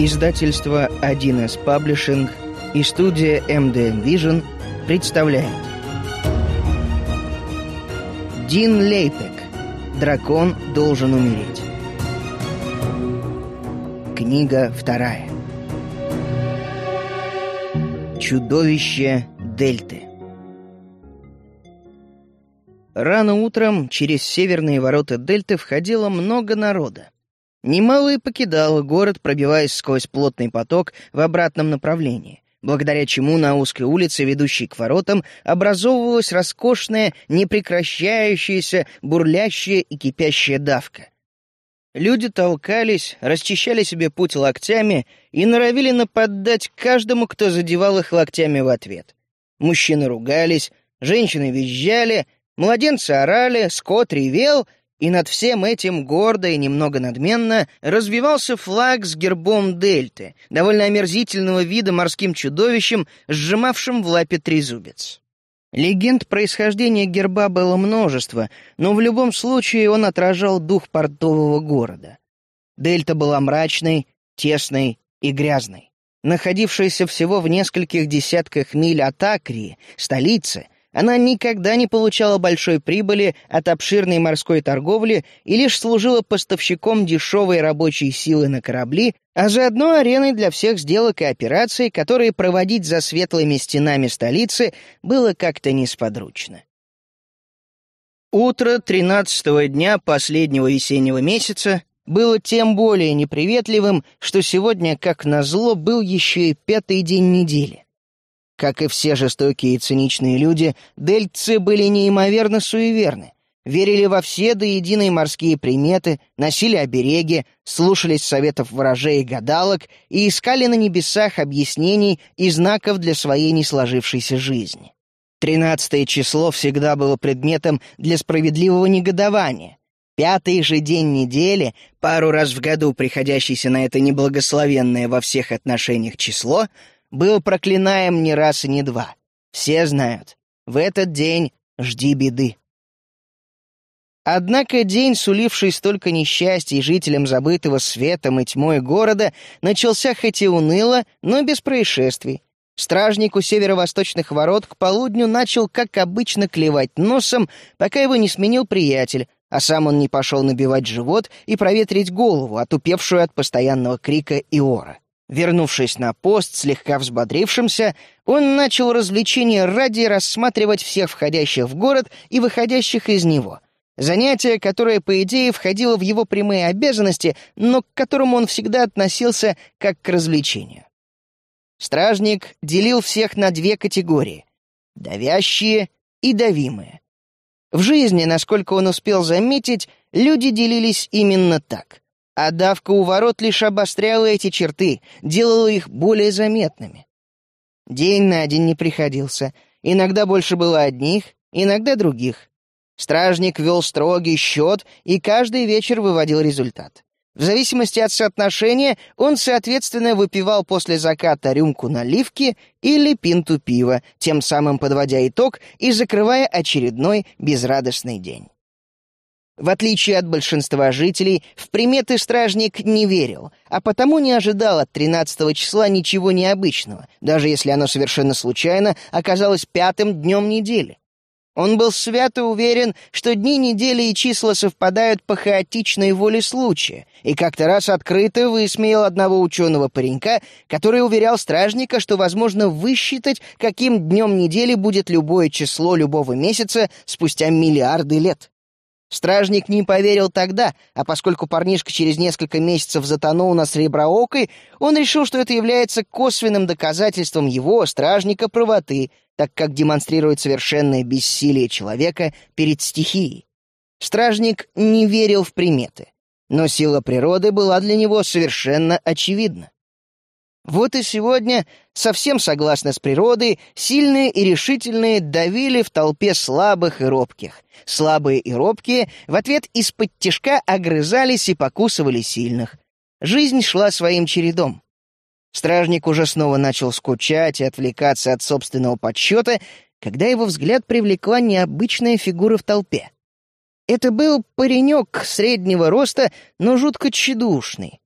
Издательство 1С Паблишинг и студия MDM Vision представляют Дин Лейпек. «Дракон должен умереть» Книга вторая. Чудовище Дельты Рано утром через северные ворота Дельты входило много народа. Немало и покидало город, пробиваясь сквозь плотный поток в обратном направлении, благодаря чему на узкой улице, ведущей к воротам, образовывалась роскошная, непрекращающаяся, бурлящая и кипящая давка. Люди толкались, расчищали себе путь локтями и норовили нападать каждому, кто задевал их локтями в ответ. Мужчины ругались, женщины визжали, младенцы орали, скот ревел — и над всем этим гордо и немного надменно развивался флаг с гербом дельты, довольно омерзительного вида морским чудовищем, сжимавшим в лапе трезубец. Легенд происхождения герба было множество, но в любом случае он отражал дух портового города. Дельта была мрачной, тесной и грязной. Находившаяся всего в нескольких десятках миль от Акрии, столицы — она никогда не получала большой прибыли от обширной морской торговли и лишь служила поставщиком дешевой рабочей силы на корабли, а заодно ареной для всех сделок и операций, которые проводить за светлыми стенами столицы было как-то несподручно. Утро тринадцатого дня последнего весеннего месяца было тем более неприветливым, что сегодня, как назло, был еще и пятый день недели. Как и все жестокие и циничные люди, дельцы были неимоверно суеверны, верили во все до единой морские приметы, носили обереги, слушались советов ворожей и гадалок и искали на небесах объяснений и знаков для своей несложившейся жизни. Тринадцатое число всегда было предметом для справедливого негодования. Пятый же день недели, пару раз в году приходящийся на это неблагословенное во всех отношениях число — был проклинаем не раз и не два. Все знают, в этот день жди беды. Однако день, суливший столько несчастий жителям забытого светом и тьмой города, начался хоть и уныло, но без происшествий. Стражник у северо-восточных ворот к полудню начал, как обычно, клевать носом, пока его не сменил приятель, а сам он не пошел набивать живот и проветрить голову, отупевшую от постоянного крика и ора. Вернувшись на пост, слегка взбодрившимся, он начал развлечение ради рассматривать всех входящих в город и выходящих из него. Занятие, которое, по идее, входило в его прямые обязанности, но к которому он всегда относился как к развлечению. Стражник делил всех на две категории — давящие и давимые. В жизни, насколько он успел заметить, люди делились именно так — а давка у ворот лишь обостряла эти черты, делала их более заметными. День на день не приходился, иногда больше было одних, иногда других. Стражник вел строгий счет и каждый вечер выводил результат. В зависимости от соотношения он, соответственно, выпивал после заката рюмку наливки или пинту пива, тем самым подводя итог и закрывая очередной безрадостный день. В отличие от большинства жителей, в приметы стражник не верил, а потому не ожидал от 13 числа ничего необычного, даже если оно совершенно случайно оказалось пятым днем недели. Он был свято уверен, что дни недели и числа совпадают по хаотичной воле случая, и как-то раз открыто высмеял одного ученого паренька, который уверял стражника, что возможно высчитать, каким днем недели будет любое число любого месяца спустя миллиарды лет. Стражник не поверил тогда, а поскольку парнишка через несколько месяцев затонул на Среброокой, он решил, что это является косвенным доказательством его, стражника, правоты, так как демонстрирует совершенное бессилие человека перед стихией. Стражник не верил в приметы, но сила природы была для него совершенно очевидна. Вот и сегодня, совсем согласно с природой, сильные и решительные давили в толпе слабых и робких. Слабые и робкие в ответ из-под тишка огрызались и покусывали сильных. Жизнь шла своим чередом. Стражник уже снова начал скучать и отвлекаться от собственного подсчета, когда его взгляд привлекла необычная фигура в толпе. Это был паренек среднего роста, но жутко тщедушный.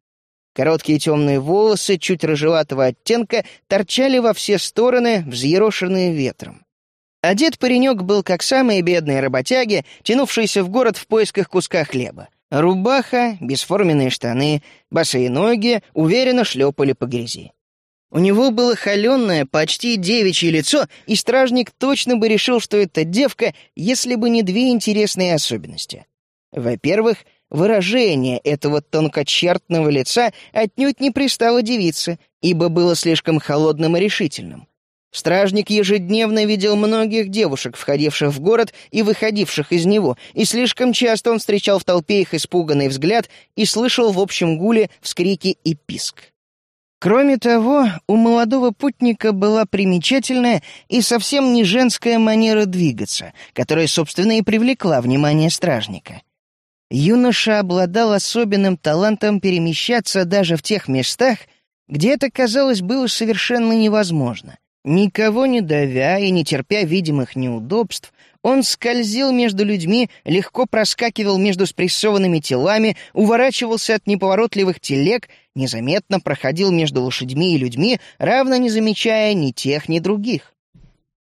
Короткие темные волосы, чуть рыжеватого оттенка, торчали во все стороны, взъерошенные ветром. Одет паренек был как самые бедные работяги, тянувшиеся в город в поисках куска хлеба. Рубаха, бесформенные штаны, босые ноги уверенно шлепали по грязи. У него было холеное, почти девичье лицо, и стражник точно бы решил, что это девка, если бы не две интересные особенности. Во-первых, выражение этого тонкочертного лица отнюдь не пристало девице, ибо было слишком холодным и решительным. Стражник ежедневно видел многих девушек, входивших в город и выходивших из него, и слишком часто он встречал в толпе их испуганный взгляд и слышал в общем гуле вскрики и писк. Кроме того, у молодого путника была примечательная и совсем не женская манера двигаться, которая, собственно, и привлекла внимание стражника. Юноша обладал особенным талантом перемещаться даже в тех местах, где это, казалось, было совершенно невозможно. Никого не давя и не терпя видимых неудобств, он скользил между людьми, легко проскакивал между спрессованными телами, уворачивался от неповоротливых телег, незаметно проходил между лошадьми и людьми, равно не замечая ни тех, ни других.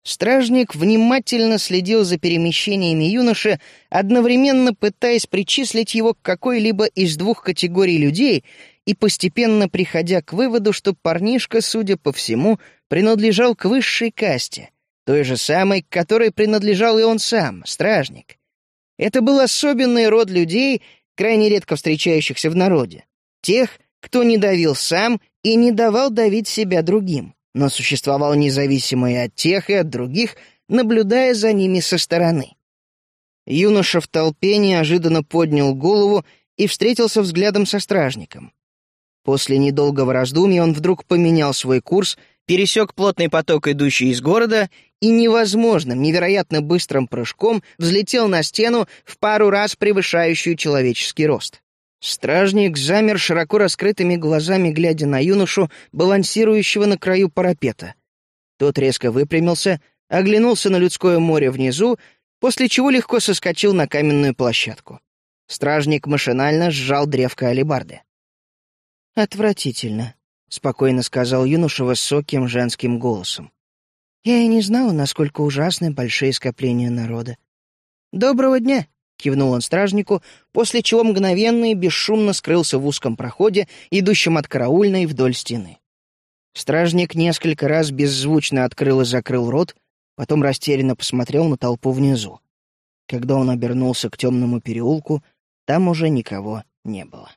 Стражник внимательно следил за перемещениями юноши, одновременно пытаясь причислить его к какой-либо из двух категорий людей и постепенно приходя к выводу, что парнишка, судя по всему, принадлежал к высшей касте, той же самой, к которой принадлежал и он сам, стражник. Это был особенный род людей, крайне редко встречающихся в народе. Тех, кто не давил сам и не давал давить себя другим, но существовал независимо и от тех, и от других, наблюдая за ними со стороны. Юноша в толпе неожиданно поднял голову и встретился взглядом со стражником. После недолгого раздумья он вдруг поменял свой курс — пересек плотный поток, идущий из города, и невозможным, невероятно быстрым прыжком взлетел на стену в пару раз превышающую человеческий рост. Стражник замер широко раскрытыми глазами, глядя на юношу, балансирующего на краю парапета. Тот резко выпрямился, оглянулся на людское море внизу, после чего легко соскочил на каменную площадку. Стражник машинально сжал древко алебарды. «Отвратительно», — спокойно сказал юноша высоким женским голосом. «Я и не знала, насколько ужасны большие скопления народа». «Доброго дня!» — кивнул он стражнику, после чего мгновенно и бесшумно скрылся в узком проходе, идущем от караульной вдоль стены. Стражник несколько раз беззвучно открыл и закрыл рот, потом растерянно посмотрел на толпу внизу. Когда он обернулся к темному переулку, там уже никого не было.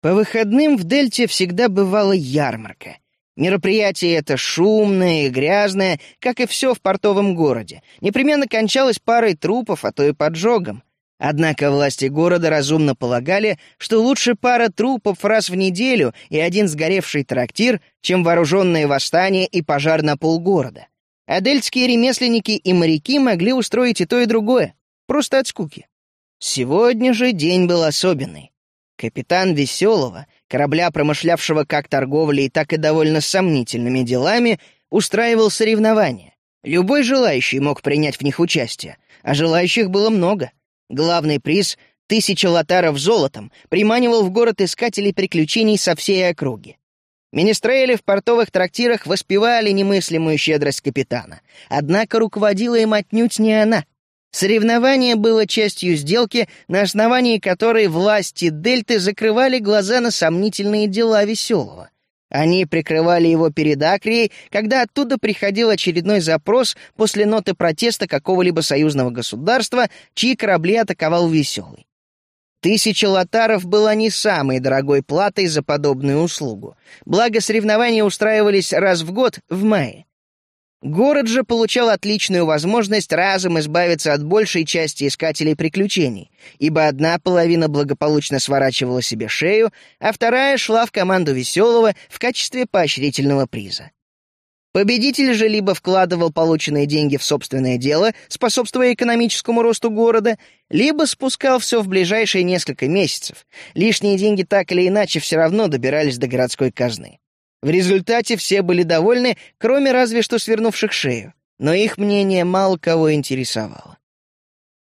По выходным в Дельте всегда бывала ярмарка. Мероприятие это шумное и грязное, как и все в портовом городе. Непременно кончалось парой трупов, а то и поджогом. Однако власти города разумно полагали, что лучше пара трупов раз в неделю и один сгоревший трактир, чем вооруженное восстание и пожар на полгорода. А дельтские ремесленники и моряки могли устроить и то, и другое, просто от скуки. Сегодня же день был особенный. Капитан Веселого, корабля, промышлявшего как торговлей, так и довольно сомнительными делами, устраивал соревнования. Любой желающий мог принять в них участие, а желающих было много. Главный приз — тысяча лотаров золотом — приманивал в город искателей приключений со всей округи. Министрели в портовых трактирах воспевали немыслимую щедрость капитана, однако руководила им отнюдь не она — Соревнование было частью сделки, на основании которой власти Дельты закрывали глаза на сомнительные дела Веселого. Они прикрывали его перед Акрией, когда оттуда приходил очередной запрос после ноты протеста какого-либо союзного государства, чьи корабли атаковал Веселый. Тысяча лотаров была не самой дорогой платой за подобную услугу. Благо, соревнования устраивались раз в год, в мае. Город же получал отличную возможность разом избавиться от большей части искателей приключений, ибо одна половина благополучно сворачивала себе шею, а вторая шла в команду Веселого в качестве поощрительного приза. Победитель же либо вкладывал полученные деньги в собственное дело, способствуя экономическому росту города, либо спускал все в ближайшие несколько месяцев. Лишние деньги так или иначе все равно добирались до городской казны. В результате все были довольны, кроме разве что свернувших шею, но их мнение мало кого интересовало.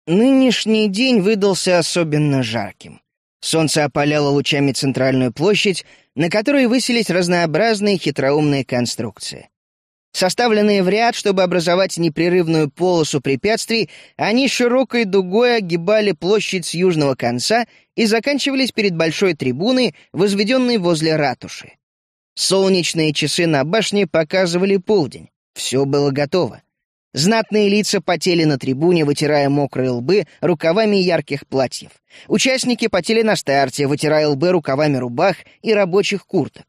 Нынешний день выдался особенно жарким. Солнце опаляло лучами центральную площадь, на которой высились разнообразные хитроумные конструкции. Составленные в ряд, чтобы образовать непрерывную полосу препятствий, они широкой дугой огибали площадь с южного конца и заканчивались перед большой трибуной, возведенной возле ратуши. Солнечные часы на башне показывали полдень. Все было готово. Знатные лица потели на трибуне, вытирая мокрые лбы рукавами ярких платьев. Участники потели на старте, вытирая лбы рукавами рубах и рабочих курток.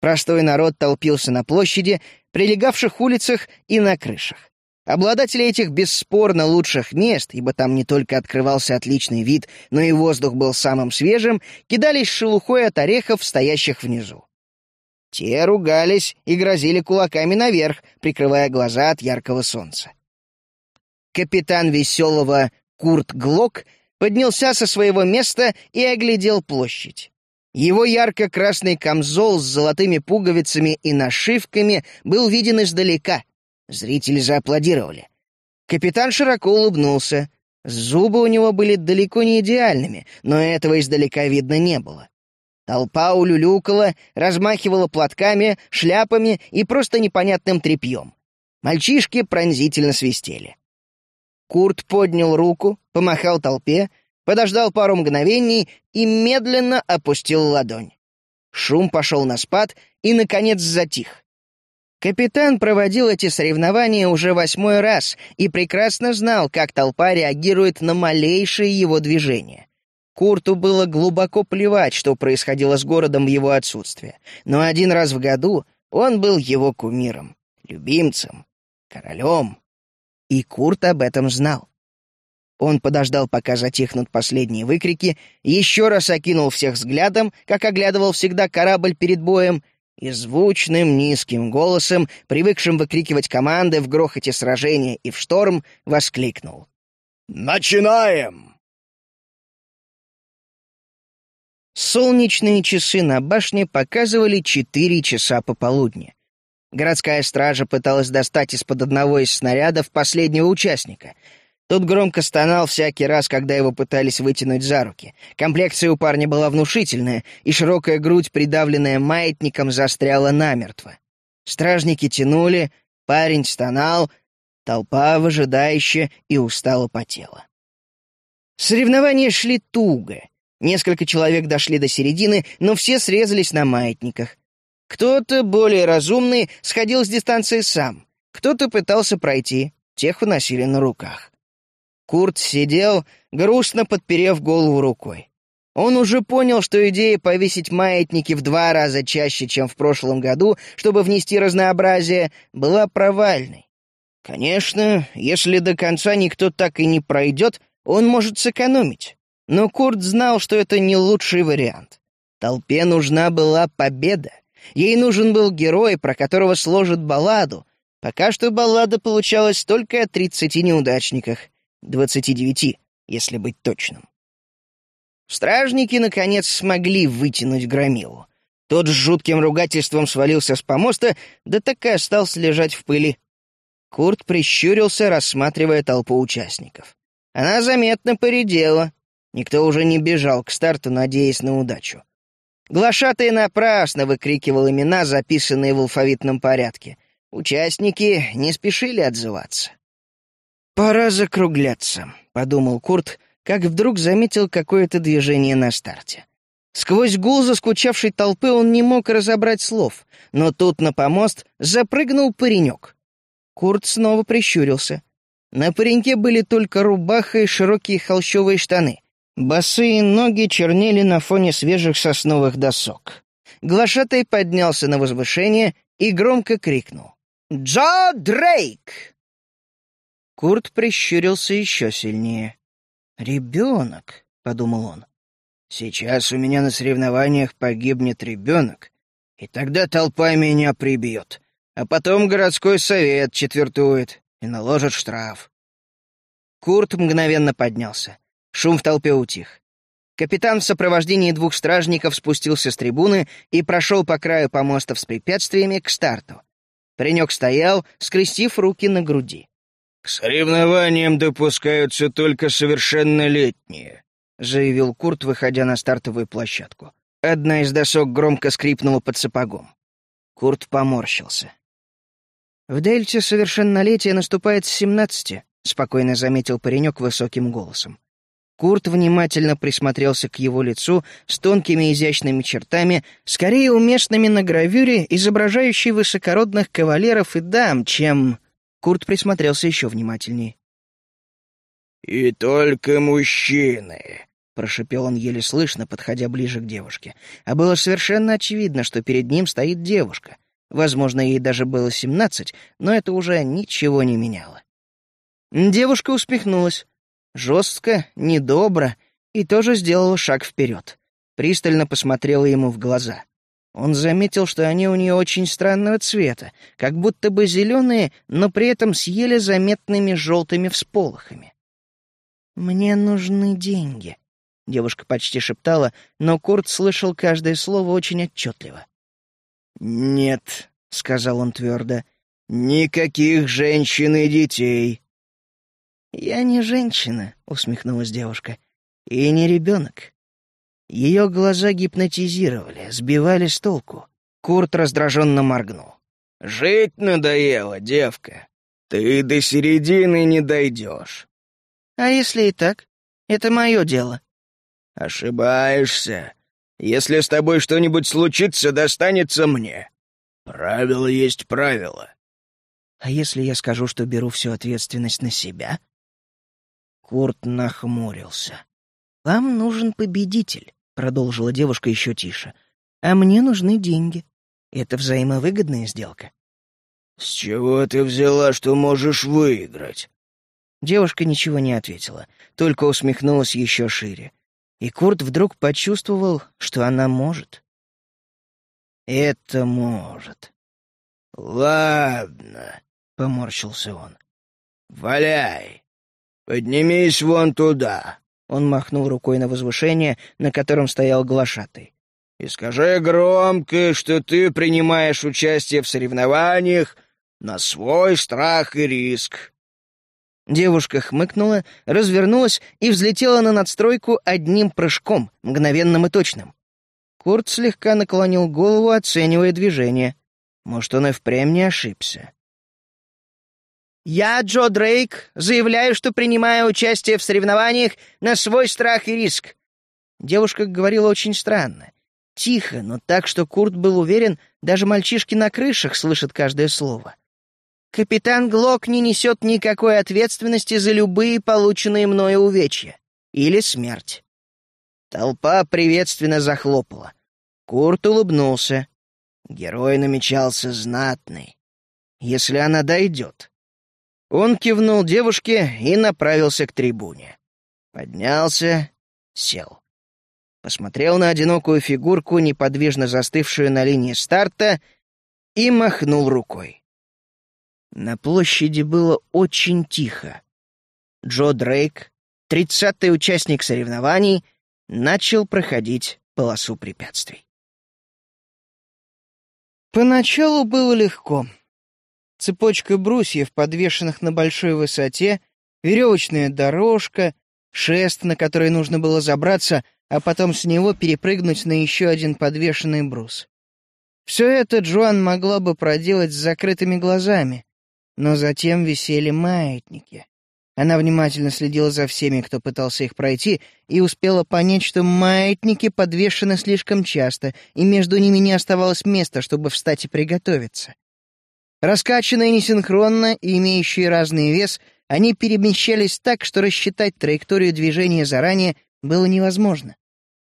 Простой народ толпился на площади, прилегавших улицах и на крышах. Обладатели этих бесспорно лучших мест, ибо там не только открывался отличный вид, но и воздух был самым свежим, кидались шелухой от орехов, стоящих внизу. Те ругались и грозили кулаками наверх, прикрывая глаза от яркого солнца. Капитан веселого Курт Глок поднялся со своего места и оглядел площадь. Его ярко-красный камзол с золотыми пуговицами и нашивками был виден издалека. Зрители зааплодировали. Капитан широко улыбнулся. Зубы у него были далеко не идеальными, но этого издалека видно не было. Толпа улюлюкала, размахивала платками, шляпами и просто непонятным тряпьем. Мальчишки пронзительно свистели. Курт поднял руку, помахал толпе, подождал пару мгновений и медленно опустил ладонь. Шум пошел на спад и, наконец, затих. Капитан проводил эти соревнования уже восьмой раз и прекрасно знал, как толпа реагирует на малейшие его движения. Курту было глубоко плевать, что происходило с городом в его отсутствие, но один раз в году он был его кумиром, любимцем, королем. И Курт об этом знал. Он подождал, пока затихнут последние выкрики, еще раз окинул всех взглядом, как оглядывал всегда корабль перед боем, и звучным низким голосом, привыкшим выкрикивать команды в грохоте сражения и в шторм, воскликнул. «Начинаем!» Солнечные часы на башне показывали четыре часа пополудни. Городская стража пыталась достать из-под одного из снарядов последнего участника. Тот громко стонал всякий раз, когда его пытались вытянуть за руки. Комплекция у парня была внушительная, и широкая грудь, придавленная маятником, застряла намертво. Стражники тянули, парень стонал, толпа выжидающе и устало потела. Соревнования шли туго — Несколько человек дошли до середины, но все срезались на маятниках. Кто-то, более разумный, сходил с дистанции сам. Кто-то пытался пройти, тех уносили на руках. Курт сидел, грустно подперев голову рукой. Он уже понял, что идея повесить маятники в два раза чаще, чем в прошлом году, чтобы внести разнообразие, была провальной. Конечно, если до конца никто так и не пройдет, он может сэкономить. Но Курт знал, что это не лучший вариант. Толпе нужна была победа. Ей нужен был герой, про которого сложат балладу. Пока что баллада получалась только о тридцати неудачниках. Двадцати девяти, если быть точным. Стражники, наконец, смогли вытянуть громилу. Тот с жутким ругательством свалился с помоста, да так и остался лежать в пыли. Курт прищурился, рассматривая толпу участников. Она заметно поредела, Никто уже не бежал к старту, надеясь на удачу. Глашатый напрасно выкрикивал имена, записанные в алфавитном порядке. Участники не спешили отзываться. «Пора закругляться», — подумал Курт, как вдруг заметил какое-то движение на старте. Сквозь гул заскучавшей толпы он не мог разобрать слов, но тут на помост запрыгнул паренек. Курт снова прищурился. На пареньке были только рубаха и широкие холщовые штаны. Босые ноги чернели на фоне свежих сосновых досок. Глашатай поднялся на возвышение и громко крикнул. «Джо Дрейк!» Курт прищурился еще сильнее. «Ребенок», — подумал он. «Сейчас у меня на соревнованиях погибнет ребенок, и тогда толпа меня прибьет, а потом городской совет четвертует и наложит штраф». Курт мгновенно поднялся. Шум в толпе утих. Капитан в сопровождении двух стражников спустился с трибуны и прошел по краю помостов с препятствиями к старту. Паренек стоял, скрестив руки на груди. «К соревнованиям допускаются только совершеннолетние», — заявил Курт, выходя на стартовую площадку. Одна из досок громко скрипнула под сапогом. Курт поморщился. «В Дельте совершеннолетие наступает с семнадцати», — спокойно заметил паренек высоким голосом. Курт внимательно присмотрелся к его лицу с тонкими изящными чертами, скорее уместными на гравюре, изображающей высокородных кавалеров и дам, чем... Курт присмотрелся еще внимательнее. «И только мужчины», — прошипел он еле слышно, подходя ближе к девушке. А было совершенно очевидно, что перед ним стоит девушка. Возможно, ей даже было семнадцать, но это уже ничего не меняло. Девушка усмехнулась. Жестко, недобро, и тоже сделала шаг вперед. Пристально посмотрела ему в глаза. Он заметил, что они у нее очень странного цвета, как будто бы зеленые, но при этом с еле заметными желтыми всполохами. «Мне нужны деньги», — девушка почти шептала, но Курт слышал каждое слово очень отчетливо. «Нет», — сказал он твердо, — «никаких женщин и детей». «Я не женщина», — усмехнулась девушка, — «и не ребенок». Ее глаза гипнотизировали, сбивали с толку. Курт раздраженно моргнул. «Жить надоело, девка. Ты до середины не дойдешь». «А если и так? Это мое дело». «Ошибаешься. Если с тобой что-нибудь случится, достанется мне. Правило есть правило». «А если я скажу, что беру всю ответственность на себя?» Курт нахмурился. «Вам нужен победитель», — продолжила девушка еще тише. «А мне нужны деньги. Это взаимовыгодная сделка». «С чего ты взяла, что можешь выиграть?» Девушка ничего не ответила, только усмехнулась еще шире и Курт вдруг почувствовал, что она может. «Это может». «Ладно», — поморщился он. «Валяй! Поднимись вон туда!» Он махнул рукой на возвышение, на котором стоял глашатый. «И скажи громко, что ты принимаешь участие в соревнованиях на свой страх и риск. Девушка хмыкнула, развернулась и взлетела на надстройку одним прыжком, мгновенным и точным. Курт слегка наклонил голову, оценивая движение. Может, он и впрямь не ошибся. «Я, Джо Дрейк, заявляю, что принимаю участие в соревнованиях на свой страх и риск». Девушка говорила очень странно. Тихо, но так, что Курт был уверен, даже мальчишки на крышах слышат каждое слово. Капитан Глок не несет никакой ответственности за любые полученные мною увечья. Или смерть. Толпа приветственно захлопала. Курт улыбнулся. Герой намечался знатный. Если она дойдет. Он кивнул девушке и направился к трибуне. Поднялся, сел. Посмотрел на одинокую фигурку, неподвижно застывшую на линии старта, и махнул рукой. На площади было очень тихо. Джо Дрейк, тридцатый участник соревнований, начал проходить полосу препятствий. Поначалу было легко. Цепочка брусьев, подвешенных на большой высоте, веревочная дорожка, шест, на который нужно было забраться, а потом с него перепрыгнуть на еще один подвешенный брус. Все это Джоан могла бы проделать с закрытыми глазами, но затем висели маятники. Она внимательно следила за всеми, кто пытался их пройти, и успела понять, что маятники подвешены слишком часто, и между ними не оставалось места, чтобы встать и приготовиться. Раскачанные несинхронно и имеющие разный вес, они перемещались так, что рассчитать траекторию движения заранее было невозможно.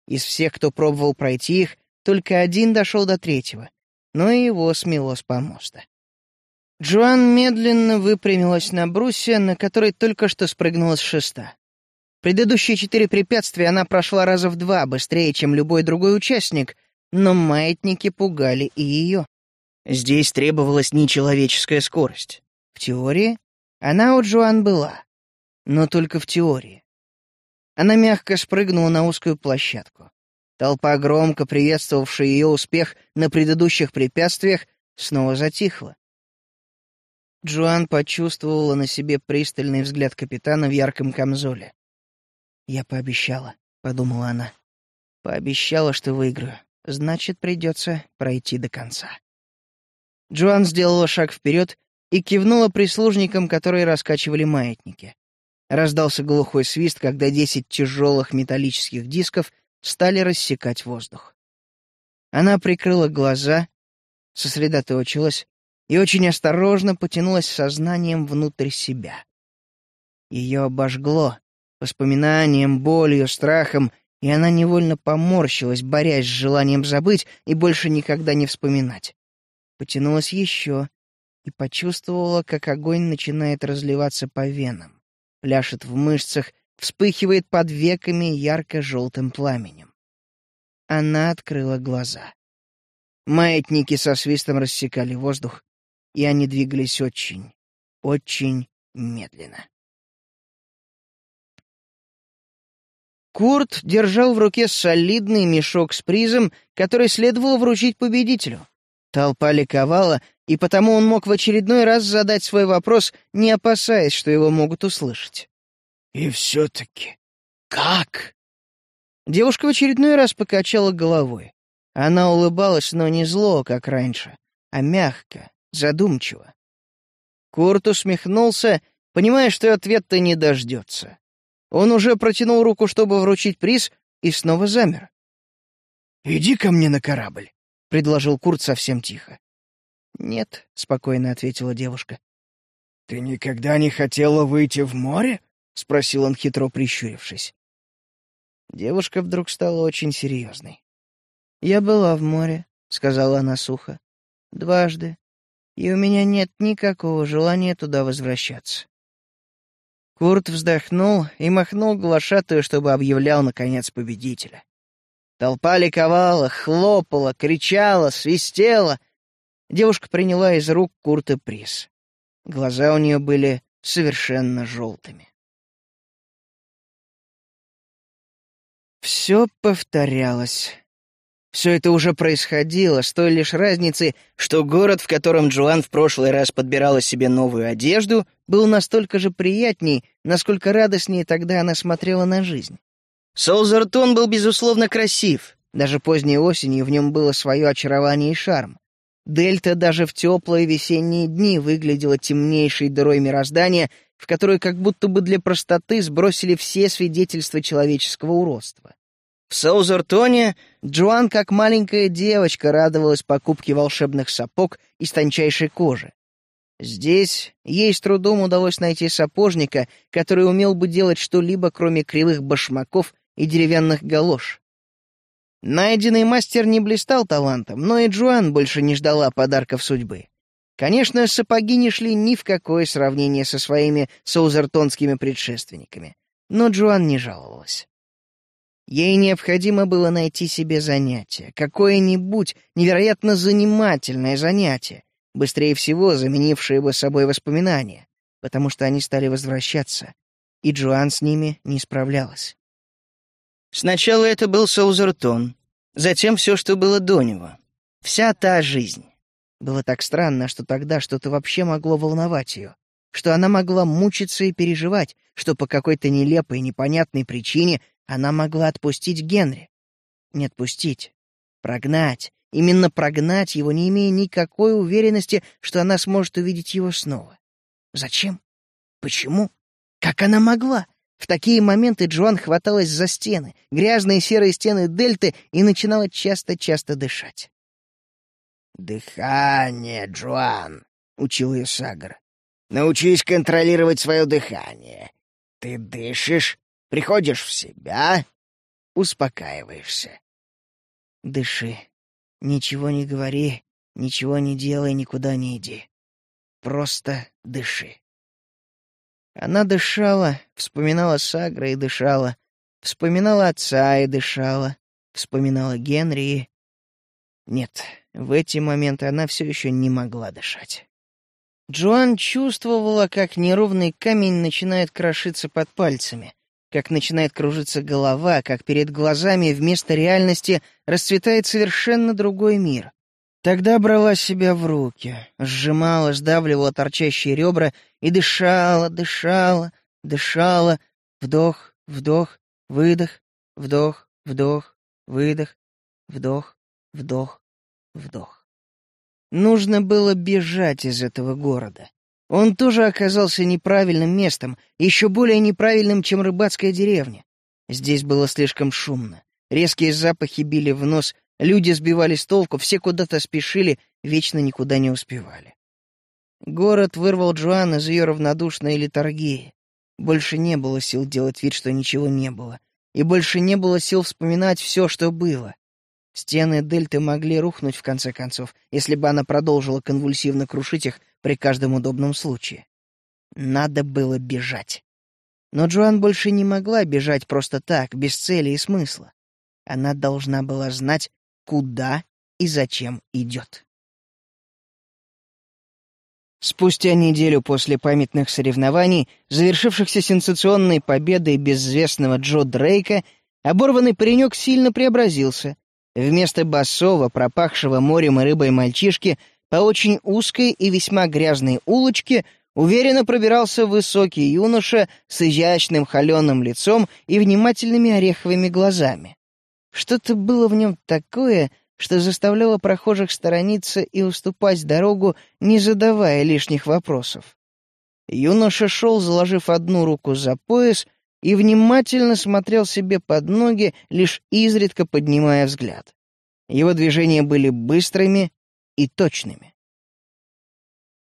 Из всех, кто пробовал пройти их, только один дошел до третьего, но и его смело с помоста. Джоан медленно выпрямилась на брусе, на который только что спрыгнула с шеста. Предыдущие четыре препятствия она прошла раза в два быстрее, чем любой другой участник, но маятники пугали и ее. Здесь требовалась нечеловеческая скорость. В теории она у Джоан была, но только в теории. Она мягко спрыгнула на узкую площадку. Толпа, громко приветствовавшая ее успех на предыдущих препятствиях, снова затихла. Джоан почувствовала на себе пристальный взгляд капитана в ярком камзоле. «Я пообещала», подумала она. Пообещала, что выиграю. Значит, придется пройти до конца. Джоан сделала шаг вперед и кивнула прислужникам, которые раскачивали маятники. Раздался глухой свист, когда десять тяжелых металлических дисков стали рассекать воздух. Она прикрыла глаза, сосредоточилась и очень осторожно потянулась сознанием внутрь себя. Ее обожгло воспоминанием, болью, страхом, и она невольно поморщилась, борясь с желанием забыть и больше никогда не вспоминать. Потянулась еще и почувствовала, как огонь начинает разливаться по венам, пляшет в мышцах, вспыхивает под веками ярко-желтым пламенем. Она открыла глаза. Маятники со свистом рассекали воздух, и они двигались очень, очень медленно. Курт держал в руке солидный мешок с призом, который следовало вручить победителю. Толпа ликовала, и потому он мог в очередной раз задать свой вопрос, не опасаясь, что его могут услышать. «И все-таки как?» Девушка в очередной раз покачала головой. Она улыбалась, но не зло, как раньше, а мягко, задумчиво. Курт усмехнулся, понимая, что ответ-то не дождется. Он уже протянул руку, чтобы вручить приз, и снова замер. «Иди ко мне на корабль», — предложил Курт совсем тихо. «Нет», — спокойно ответила девушка. «Ты никогда не хотела выйти в море?» — спросил он, хитро прищурившись. Девушка вдруг стала очень серьезной. «Я была в море», — сказала она сухо. «Дважды. И у меня нет никакого желания туда возвращаться». Курт вздохнул и махнул глашатую, чтобы объявлял, наконец, победителя. Толпа ликовала, хлопала, кричала, свистела. Девушка приняла из рук Курта приз. Глаза у нее были совершенно желтыми. Все повторялось. Все это уже происходило, с той лишь разницей, что город, в котором Джоан в прошлый раз подбирала себе новую одежду, был настолько же приятней, насколько радостнее тогда она смотрела на жизнь. Солзертон был, безусловно, красив. Даже поздней осенью в нем было свое очарование и шарм. Дельта даже в теплые весенние дни выглядела темнейшей дырой мироздания, в которую как будто бы для простоты сбросили все свидетельства человеческого уродства. В Саузертоне Джоан, как маленькая девочка, радовалась покупке волшебных сапог из тончайшей кожи. Здесь ей с трудом удалось найти сапожника, который умел бы делать что-либо, кроме кривых башмаков и деревянных галош. Найденный мастер не блистал талантом, но и Джоан больше не ждала подарков судьбы. Конечно, сапоги не шли ни в какое сравнение со своими саузертонскими предшественниками, но Джоан не жаловалась. Ей необходимо было найти себе занятие, какое-нибудь невероятно занимательное занятие, быстрее всего заменившее бы собой воспоминания, потому что они стали возвращаться, и Джоан с ними не справлялась. Сначала это был Саузертон, затем все, что было до него. Вся та жизнь. Было так странно, что тогда что-то вообще могло волновать ее, что она могла мучиться и переживать, что по какой-то нелепой непонятной причине она могла отпустить Генри. Не отпустить, прогнать, именно прогнать его, не имея никакой уверенности, что она сможет увидеть его снова. Зачем? Почему? Как она могла? В такие моменты Джоан хваталась за стены, грязные серые стены дельты, и начинала часто-часто дышать. «Дыхание, Джоан», — учил ее Сагар. «Научись контролировать свое дыхание. Ты дышишь, Приходишь в себя, успокаиваешься. Дыши. Ничего не говори, ничего не делай, никуда не иди. Просто дыши. Она дышала, вспоминала Сагра и дышала, вспоминала отца и дышала, вспоминала Генри и... Нет, в эти моменты она все еще не могла дышать. Джоан чувствовала, как неровный камень начинает крошиться под пальцами, как начинает кружиться голова, как перед глазами вместо реальности расцветает совершенно другой мир. Тогда брала себя в руки, сжимала, сдавливала торчащие ребра и дышала, дышала, дышала, вдох, вдох, выдох, Вдох, вдох, выдох, вдох, вдох, вдох. Нужно было бежать из этого города. Он тоже оказался неправильным местом, еще более неправильным, чем рыбацкая деревня. Здесь было слишком шумно. Резкие запахи били в нос, люди сбивали с толку, все куда-то спешили, вечно никуда не успевали. Город вырвал Джоан из ее равнодушной литургии. Больше не было сил делать вид, что ничего не было. И больше не было сил вспоминать все, что было. Стены дельты могли рухнуть, в конце концов, если бы она продолжила конвульсивно крушить их при каждом удобном случае. Надо было бежать. Но Джоан больше не могла бежать просто так, без цели и смысла. Она должна была знать, куда и зачем идет. Спустя неделю после памятных соревнований, завершившихся сенсационной победой безвестного Джо Дрейка, оборванный паренек сильно преобразился. Вместо басового, пропахшего морем и рыбой мальчишки, по очень узкой и весьма грязной улочке уверенно пробирался высокий юноша с изящным холеным лицом и внимательными ореховыми глазами. Что-то было в нем такое, что заставляло прохожих сторониться и уступать дорогу, не задавая лишних вопросов. Юноша шел, заложив одну руку за пояс, и внимательно смотрел себе под ноги, лишь изредка поднимая взгляд. Его движения были быстрыми и точными.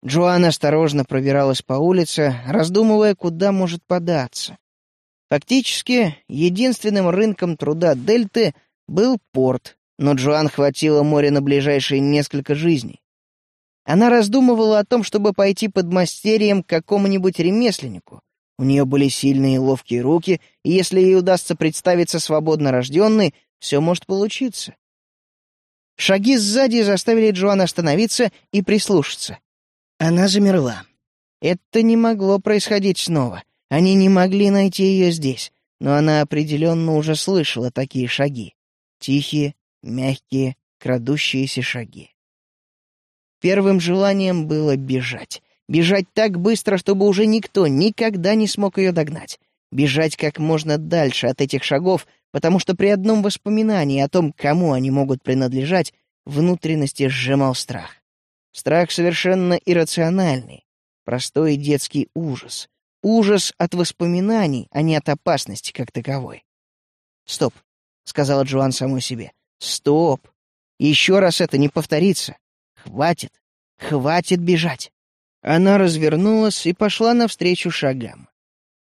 Джоан осторожно пробиралась по улице, раздумывая, куда может податься. Фактически, единственным рынком труда Дельты был порт, но Джоан хватило моря на ближайшие несколько жизней. Она раздумывала о том, чтобы пойти под мастерием к какому-нибудь ремесленнику. У нее были сильные и ловкие руки, и если ей удастся представиться свободно рожденной, все может получиться. Шаги сзади заставили Джоан остановиться и прислушаться. Она замерла. Это не могло происходить снова. Они не могли найти ее здесь, но она определенно уже слышала такие шаги. Тихие, мягкие, крадущиеся шаги. Первым желанием было бежать. Бежать так быстро, чтобы уже никто никогда не смог ее догнать. Бежать как можно дальше от этих шагов, потому что при одном воспоминании о том, кому они могут принадлежать, внутренности сжимал страх. Страх совершенно иррациональный, простой детский ужас. Ужас от воспоминаний, а не от опасности как таковой. «Стоп», — сказала Джоан самой себе. Стоп! Еще раз это не повторится. Хватит! Хватит бежать! Она развернулась и пошла навстречу шагам.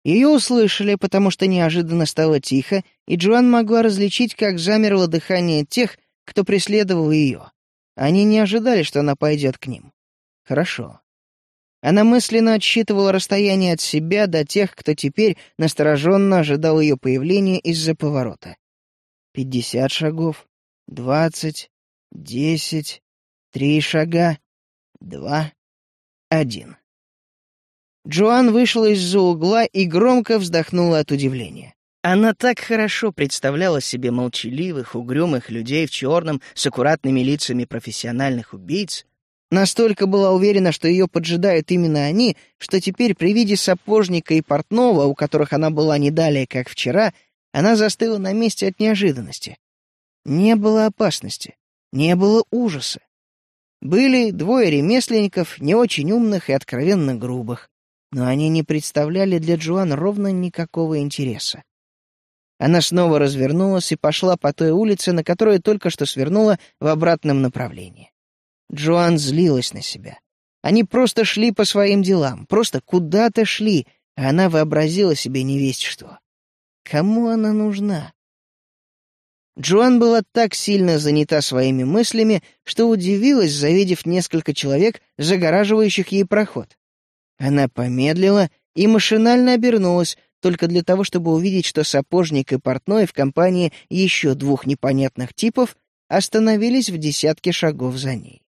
Ее услышали, потому что неожиданно стало тихо, и Джоан могла различить, как замерло дыхание тех, кто преследовал ее. Они не ожидали, что она пойдет к ним. Хорошо. Она мысленно отсчитывала расстояние от себя до тех, кто теперь настороженно ожидал ее появления из-за поворота. Пятьдесят шагов, двадцать, десять, три шага, два, один. Джоан вышла из-за угла и громко вздохнула от удивления. Она так хорошо представляла себе молчаливых, угрюмых людей в черном с аккуратными лицами профессиональных убийц, настолько была уверена, что ее поджидают именно они, что теперь при виде сапожника и портного, у которых она была не далее, как вчера, она застыла на месте от неожиданности. Не было опасности, не было ужаса. Были двое ремесленников, не очень умных и откровенно грубых, но они не представляли для Джоан ровно никакого интереса. Она снова развернулась и пошла по той улице, на которую только что свернула в обратном направлении. Джоан злилась на себя. Они просто шли по своим делам, просто куда-то шли, а она вообразила себе невесть что. Кому она нужна? Джоан была так сильно занята своими мыслями, что удивилась, завидев несколько человек, загораживающих ей проход. Она помедлила и машинально обернулась, только для того, чтобы увидеть, что сапожник и портной в компании еще двух непонятных типов остановились в десятке шагов за ней.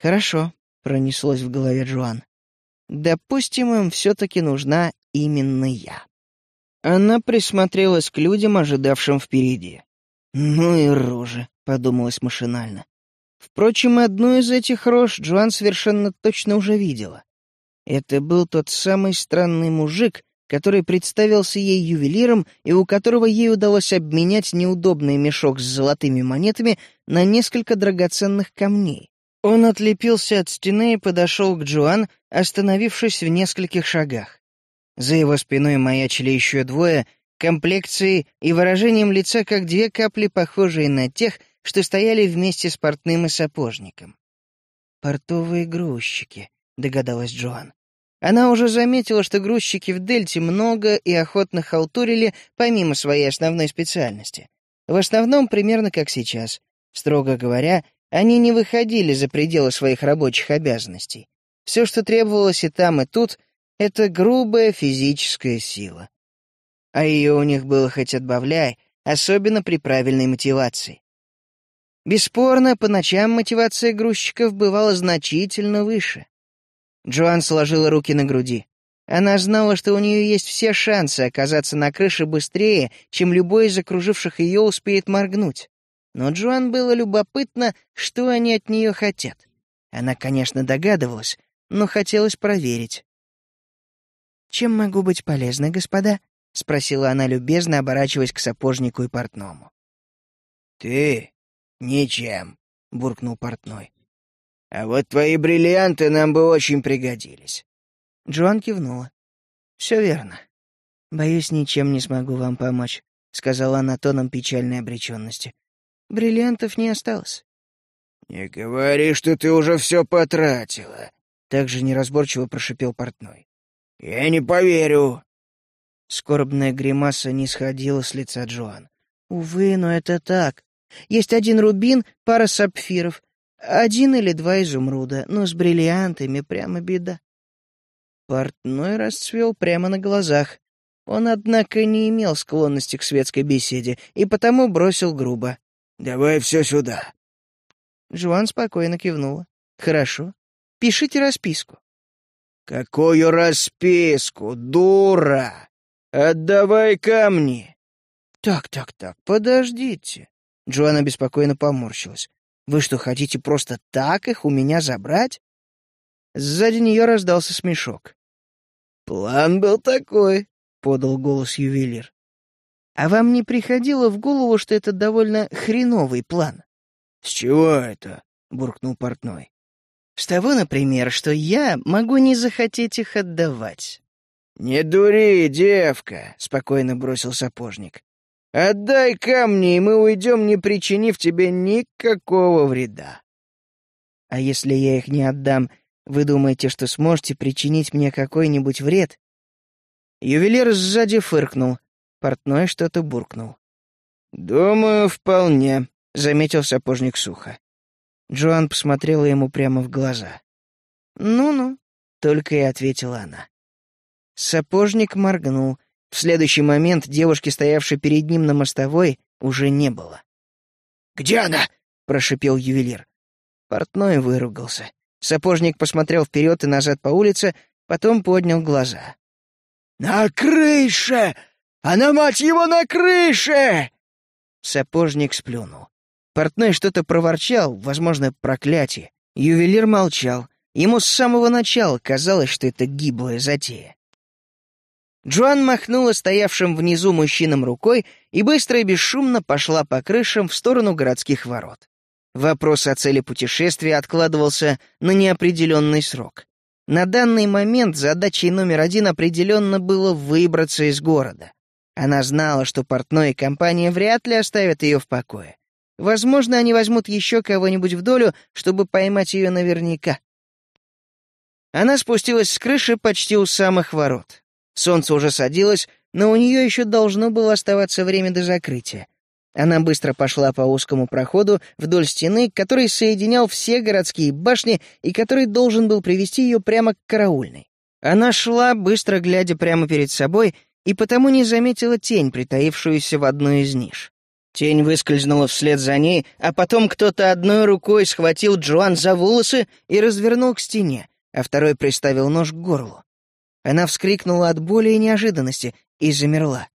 «Хорошо», — пронеслось в голове Джоан. «Допустим, им все-таки нужна именно я». Она присмотрелась к людям, ожидавшим впереди. «Ну и рожа», — подумалось машинально. Впрочем, одну из этих рож Джоан совершенно точно уже видела. Это был тот самый странный мужик, который представился ей ювелиром и у которого ей удалось обменять неудобный мешок с золотыми монетами на несколько драгоценных камней. Он отлепился от стены и подошел к Джоан, остановившись в нескольких шагах. За его спиной маячили еще двое, комплекцией и выражением лица, как две капли, похожие на тех, что стояли вместе с портным и сапожником. «Портовые грузчики», — догадалась Джоан. Она уже заметила, что грузчики в Дельте много и охотно халтурили помимо своей основной специальности. В основном примерно как сейчас. Строго говоря, они не выходили за пределы своих рабочих обязанностей. Все, что требовалось и там, и тут, — это грубая физическая сила. А ее у них было хоть отбавляй, особенно при правильной мотивации. Бесспорно, по ночам мотивация грузчиков бывала значительно выше. Джоан сложила руки на груди. Она знала, что у нее есть все шансы оказаться на крыше быстрее, чем любой из окруживших ее успеет моргнуть. Но Джоан было любопытно, что они от нее хотят. Она, конечно, догадывалась, но хотелось проверить. «Чем могу быть полезна, господа?» — спросила она любезно, оборачиваясь к сапожнику и портному. «Ты «Ничем», — буркнул портной. «А вот твои бриллианты нам бы очень пригодились». Джоан кивнула. «Все верно. Боюсь, ничем не смогу вам помочь», — сказала она тоном печальной обреченности. «Бриллиантов не осталось». «Не говори, что ты уже все потратила», — также неразборчиво прошипел портной. «Я не поверю». Скорбная гримаса не сходила с лица Джоан. «Увы, но это так. Есть один рубин, пара сапфиров, один или два изумруда, но с бриллиантами прямо беда. Портной расцвел прямо на глазах. Он, однако, не имел склонности к светской беседе и потому бросил грубо. «Давай все сюда». Жуан спокойно кивнула. «Хорошо. Пишите расписку». «Какую расписку, дура? Отдавай камни!» «Так, так, так, подождите. Джоанна беспокойно поморщилась. «Вы что, хотите просто так их у меня забрать?» Сзади нее раздался смешок. «План был такой», — подал голос ювелир. «А вам не приходило в голову, что это довольно хреновый план?» «С чего это?» — буркнул портной. «С того, например, что я могу не захотеть их отдавать». «Не дури, девка», — спокойно бросил сапожник. Отдай камни, и мы уйдем, не причинив тебе никакого вреда. А если я их не отдам, вы думаете, что сможете причинить мне какой-нибудь вред? Ювелир сзади фыркнул. Портной что-то буркнул. «Думаю, вполне», — заметил сапожник сухо. Джоан посмотрела ему прямо в глаза. «Ну-ну», — только и ответила она. Сапожник моргнул — в следующий момент девушки, стоявшей перед ним на мостовой, уже не было. «Где она?» — прошипел ювелир. Портной выругался. Сапожник посмотрел вперед и назад по улице, потом поднял глаза. «На крыше! Она, мать его, на крыше!» Сапожник сплюнул. Портной что-то проворчал, возможно, проклятие. Ювелир молчал. Ему с самого начала казалось, что это гиблая затея. Джоан махнула стоявшим внизу мужчинам рукой и быстро и бесшумно пошла по крышам в сторону городских ворот. Вопрос о цели путешествия откладывался на неопределенный срок. На данный момент задачей номер один определенно было выбраться из города. Она знала, что портной и компания вряд ли оставят ее в покое. Возможно, они возьмут еще кого-нибудь в долю, чтобы поймать ее наверняка. Она спустилась с крыши почти у самых ворот. Солнце уже садилось, но у нее еще должно было оставаться время до закрытия. Она быстро пошла по узкому проходу вдоль стены, который соединял все городские башни и который должен был привести ее прямо к караульной. Она шла, быстро глядя прямо перед собой, и потому не заметила тень, притаившуюся в одной из ниш. Тень выскользнула вслед за ней, а потом кто-то одной рукой схватил Джоан за волосы и развернул к стене, а второй приставил нож к горлу. Она вскрикнула от боли и неожиданности и замерла.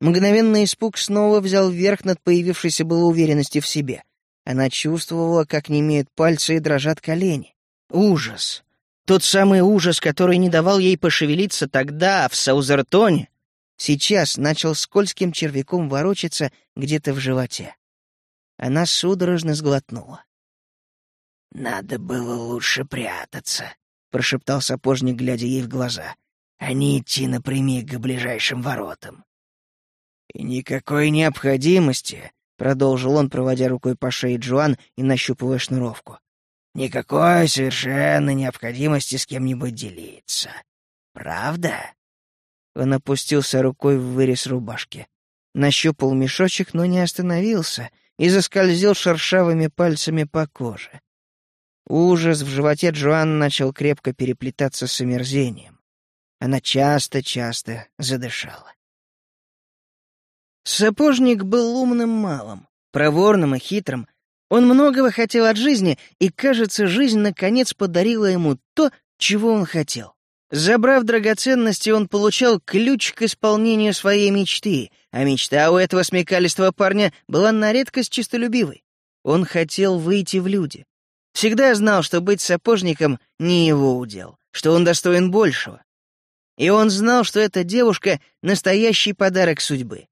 Мгновенный испуг снова взял верх над появившейся было уверенностью в себе. Она чувствовала, как немеют пальцы и дрожат колени. Ужас. Тот самый ужас, который не давал ей пошевелиться тогда, в Саузертоне. Сейчас начал скользким червяком ворочаться где-то в животе. Она судорожно сглотнула. «Надо было лучше прятаться», — прошептал сапожник, глядя ей в глаза, — «а не идти напрямик к ближайшим воротам». «И никакой необходимости», — продолжил он, проводя рукой по шее Джоан и нащупывая шнуровку. «Никакой совершенно необходимости с кем-нибудь делиться. Правда?» Он опустился рукой в вырез рубашки. Нащупал мешочек, но не остановился и заскользил шершавыми пальцами по коже. Ужас в животе Джоан начал крепко переплетаться с омерзением. Она часто-часто задышала. Сапожник был умным малым, проворным и хитрым. Он многого хотел от жизни, и, кажется, жизнь наконец подарила ему то, чего он хотел. Забрав драгоценности, он получал ключ к исполнению своей мечты, а мечта у этого смекалистого парня была на редкость честолюбивой. Он хотел выйти в люди. Всегда знал, что быть сапожником — не его удел, что он достоин большего. И он знал, что эта девушка — настоящий подарок судьбы.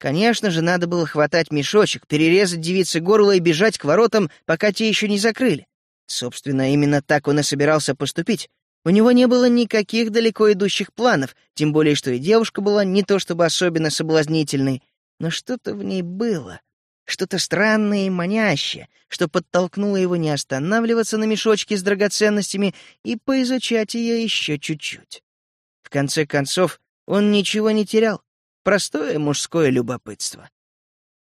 Конечно же, надо было хватать мешочек, перерезать девице горло и бежать к воротам, пока те еще не закрыли. Собственно, именно так он и собирался поступить. У него не было никаких далеко идущих планов, тем более, что и девушка была не то чтобы особенно соблазнительной, но что-то в ней было, что-то странное и манящее, что подтолкнуло его не останавливаться на мешочке с драгоценностями и поизучать ее еще чуть-чуть. В конце концов, он ничего не терял. Простое мужское любопытство.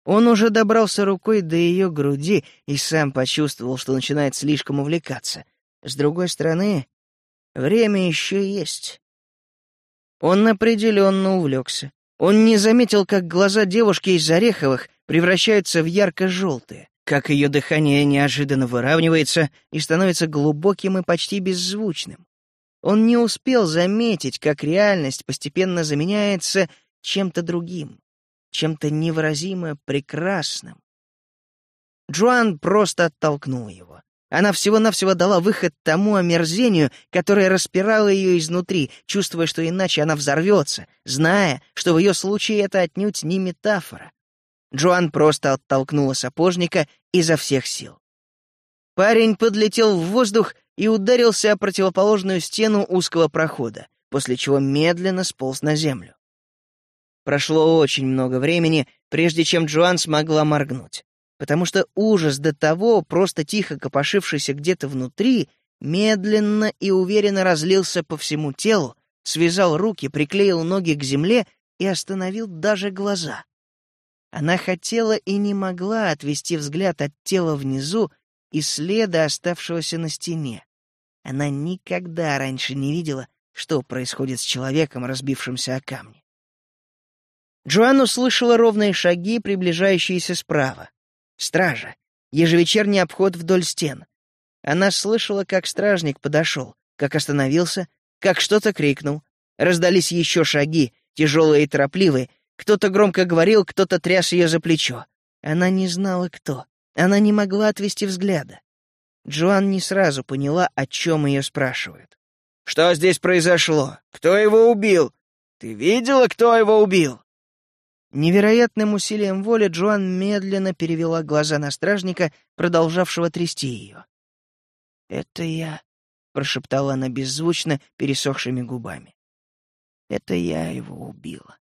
Он уже добрался рукой до ее груди и сам почувствовал, что начинает слишком увлекаться. С другой стороны, время еще есть. Он определенно увлекся. Он не заметил, как глаза девушки из Ореховых превращаются в ярко-желтые, как ее дыхание неожиданно выравнивается и становится глубоким и почти беззвучным. Он не успел заметить, как реальность постепенно заменяется чем-то другим, чем-то невыразимо прекрасным. Джоан просто оттолкнул его. Она всего-навсего дала выход тому омерзению, которое распирало ее изнутри, чувствуя, что иначе она взорвется, зная, что в ее случае это отнюдь не метафора. Джоан просто оттолкнула сапожника изо всех сил. Парень подлетел в воздух и ударился о противоположную стену узкого прохода, после чего медленно сполз на землю. Прошло очень много времени, прежде чем Джоан смогла моргнуть, потому что ужас до того, просто тихо копошившийся где-то внутри, медленно и уверенно разлился по всему телу, связал руки, приклеил ноги к земле и остановил даже глаза. Она хотела и не могла отвести взгляд от тела внизу и следа, оставшегося на стене. Она никогда раньше не видела, что происходит с человеком, разбившимся о камни. Джоан услышала ровные шаги, приближающиеся справа. Стража. Ежевечерний обход вдоль стен. Она слышала, как стражник подошел, как остановился, как что-то крикнул. Раздались еще шаги, тяжелые и торопливые. Кто-то громко говорил, кто-то тряс ее за плечо. Она не знала, кто. Она не могла отвести взгляда. Джоан не сразу поняла, о чем ее спрашивают. «Что здесь произошло? Кто его убил? Ты видела, кто его убил?» Невероятным усилием воли Джоан медленно перевела глаза на стражника, продолжавшего трясти ее. «Это я», — прошептала она беззвучно, пересохшими губами. «Это я его убила».